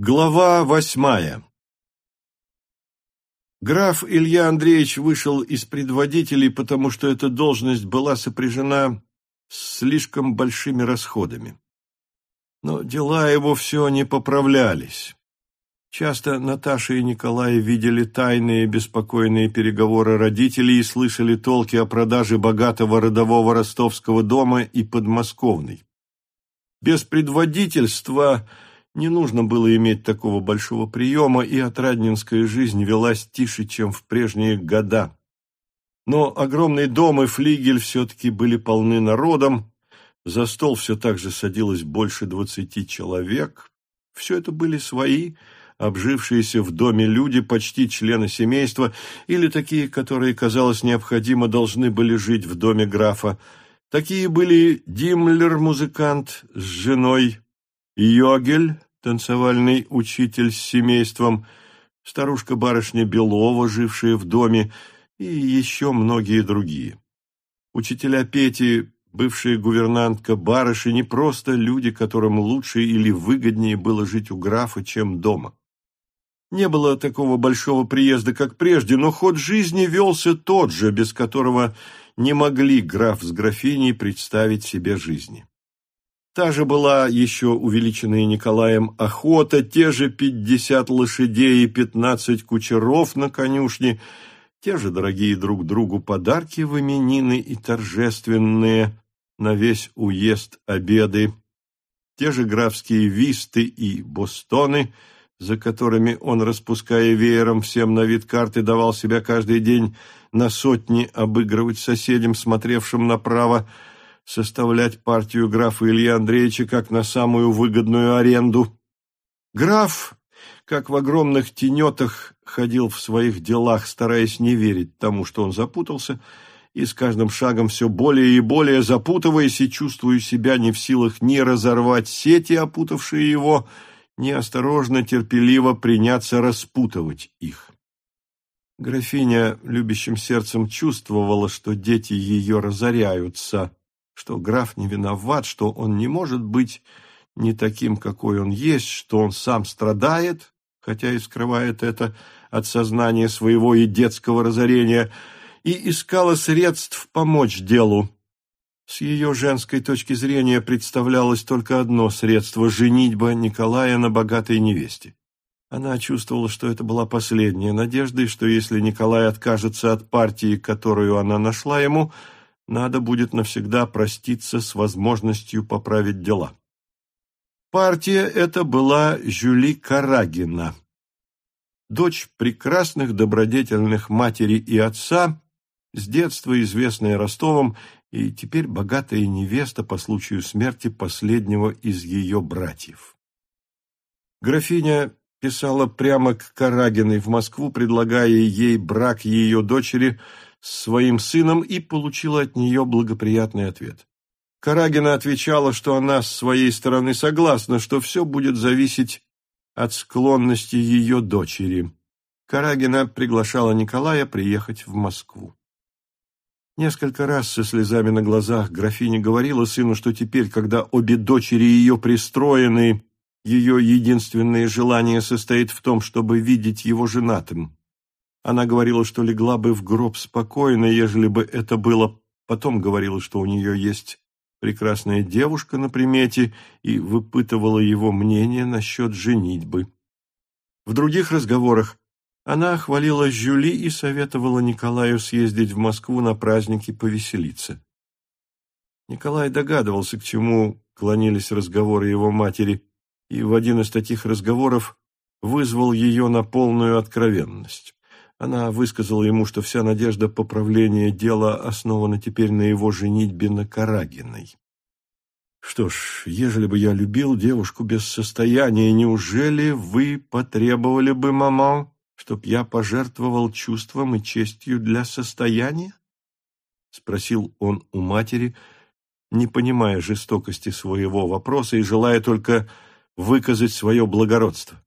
Глава восьмая Граф Илья Андреевич вышел из предводителей, потому что эта должность была сопряжена с слишком большими расходами. Но дела его все не поправлялись. Часто Наташа и Николай видели тайные беспокойные переговоры родителей и слышали толки о продаже богатого родового ростовского дома и подмосковной. Без предводительства не нужно было иметь такого большого приема, и отраднинская жизнь велась тише, чем в прежние года. Но огромный дом и флигель все-таки были полны народом, за стол все так же садилось больше двадцати человек. Все это были свои, обжившиеся в доме люди, почти члены семейства, или такие, которые, казалось, необходимо должны были жить в доме графа. Такие были Димлер, музыкант с женой, Йогель, танцевальный учитель с семейством, старушка-барышня Белова, жившая в доме, и еще многие другие. Учителя Пети, бывшая гувернантка барыши, не просто люди, которым лучше или выгоднее было жить у графа, чем дома. Не было такого большого приезда, как прежде, но ход жизни велся тот же, без которого не могли граф с графиней представить себе жизни. Та же была еще увеличенная Николаем охота, те же пятьдесят лошадей и пятнадцать кучеров на конюшне, те же дорогие друг другу подарки в именины и торжественные на весь уезд обеды, те же графские висты и бостоны – за которыми он, распуская веером всем на вид карты, давал себя каждый день на сотни обыгрывать соседям, смотревшим направо, составлять партию графа Илья Андреевича как на самую выгодную аренду. Граф, как в огромных тенетах, ходил в своих делах, стараясь не верить тому, что он запутался, и с каждым шагом все более и более запутываясь и чувствуя себя не в силах ни разорвать сети, опутавшие его, — неосторожно, терпеливо приняться распутывать их. Графиня любящим сердцем чувствовала, что дети ее разоряются, что граф не виноват, что он не может быть не таким, какой он есть, что он сам страдает, хотя и скрывает это от сознания своего и детского разорения, и искала средств помочь делу, с ее женской точки зрения представлялось только одно средство – женитьба Николая на богатой невесте. Она чувствовала, что это была последняя надежда, и что если Николай откажется от партии, которую она нашла ему, надо будет навсегда проститься с возможностью поправить дела. Партия эта была Жюли Карагина, дочь прекрасных добродетельных матери и отца, с детства известная Ростовом и теперь богатая невеста по случаю смерти последнего из ее братьев. Графиня писала прямо к Карагиной в Москву, предлагая ей брак ее дочери своим сыном, и получила от нее благоприятный ответ. Карагина отвечала, что она с своей стороны согласна, что все будет зависеть от склонности ее дочери. Карагина приглашала Николая приехать в Москву. Несколько раз со слезами на глазах графиня говорила сыну, что теперь, когда обе дочери ее пристроены, ее единственное желание состоит в том, чтобы видеть его женатым. Она говорила, что легла бы в гроб спокойно, ежели бы это было. Потом говорила, что у нее есть прекрасная девушка на примете и выпытывала его мнение насчет женитьбы. В других разговорах она хвалила Жюли и советовала Николаю съездить в Москву на праздники повеселиться. Николай догадывался, к чему клонились разговоры его матери, и в один из таких разговоров вызвал ее на полную откровенность. Она высказала ему, что вся надежда поправления дела основана теперь на его женитьбе на Карагиной. «Что ж, ежели бы я любил девушку без состояния, неужели вы потребовали бы, мама, чтоб я пожертвовал чувством и честью для состояния? Спросил он у матери, не понимая жестокости своего вопроса и желая только выказать свое благородство.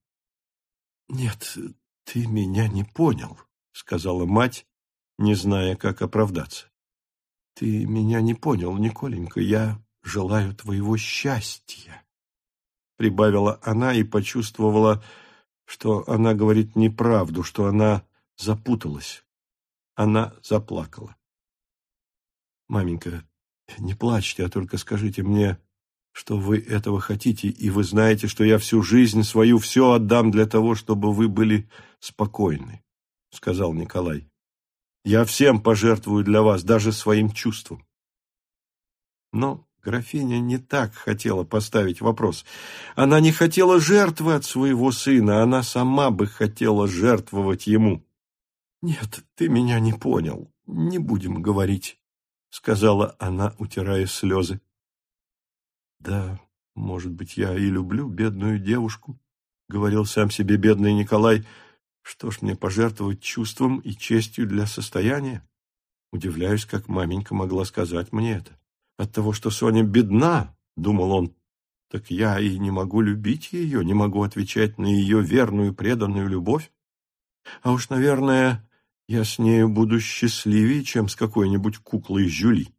«Нет, ты меня не понял», — сказала мать, не зная, как оправдаться. «Ты меня не понял, Николенька, я желаю твоего счастья». прибавила она и почувствовала, что она говорит неправду, что она запуталась. Она заплакала. «Маменька, не плачьте, а только скажите мне, что вы этого хотите, и вы знаете, что я всю жизнь свою все отдам для того, чтобы вы были спокойны», — сказал Николай. «Я всем пожертвую для вас, даже своим чувством». Но графиня не так хотела поставить вопрос. Она не хотела жертвовать своего сына, она сама бы хотела жертвовать ему. «Нет, ты меня не понял, не будем говорить», — сказала она, утирая слезы. Да, может быть, я и люблю бедную девушку, говорил сам себе бедный Николай. Что ж мне пожертвовать чувством и честью для состояния? Удивляюсь, как маменька могла сказать мне это. От того, что Соня бедна, думал он, так я и не могу любить ее, не могу отвечать на ее верную преданную любовь. А уж, наверное, я с нею буду счастливее, чем с какой-нибудь куклой Жюли.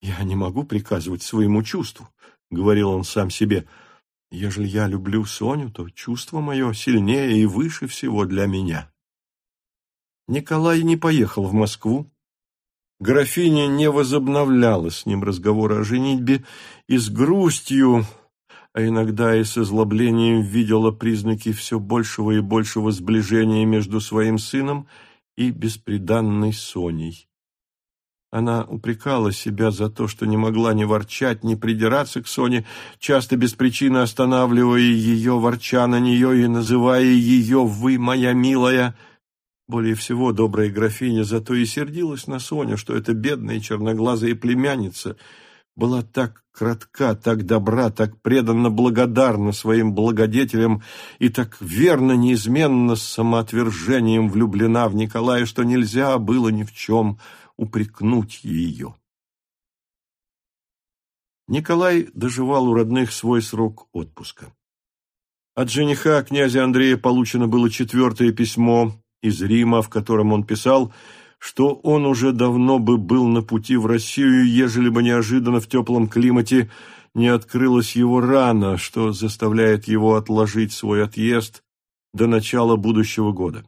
Я не могу приказывать своему чувству. — говорил он сам себе, — «ежели я люблю Соню, то чувство мое сильнее и выше всего для меня». Николай не поехал в Москву. Графиня не возобновляла с ним разговора о женитьбе и с грустью, а иногда и с озлоблением видела признаки все большего и большего сближения между своим сыном и бесприданной Соней. Она упрекала себя за то, что не могла ни ворчать, ни придираться к Соне, часто без причины останавливая ее, ворча на нее и называя ее «вы, моя милая». Более всего добрая графиня зато и сердилась на Соню, что эта бедная черноглазая племянница была так кратка, так добра, так преданно благодарна своим благодетелям и так верно, неизменно с самоотвержением влюблена в Николая, что нельзя было ни в чем упрекнуть ее. Николай доживал у родных свой срок отпуска. От жениха князя Андрея получено было четвертое письмо из Рима, в котором он писал, что он уже давно бы был на пути в Россию, ежели бы неожиданно в теплом климате не открылась его рана, что заставляет его отложить свой отъезд до начала будущего года.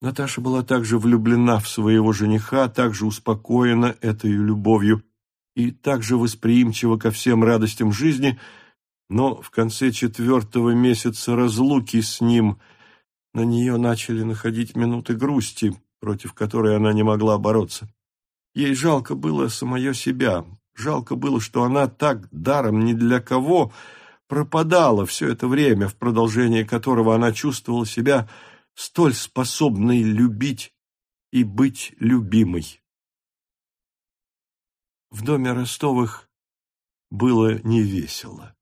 Наташа была также влюблена в своего жениха, также успокоена этой любовью и также восприимчива ко всем радостям жизни, но в конце четвертого месяца разлуки с ним на нее начали находить минуты грусти, против которой она не могла бороться. Ей жалко было самое себя, жалко было, что она так даром ни для кого пропадала все это время, в продолжение которого она чувствовала себя столь способной любить и быть любимой. В доме Ростовых было невесело.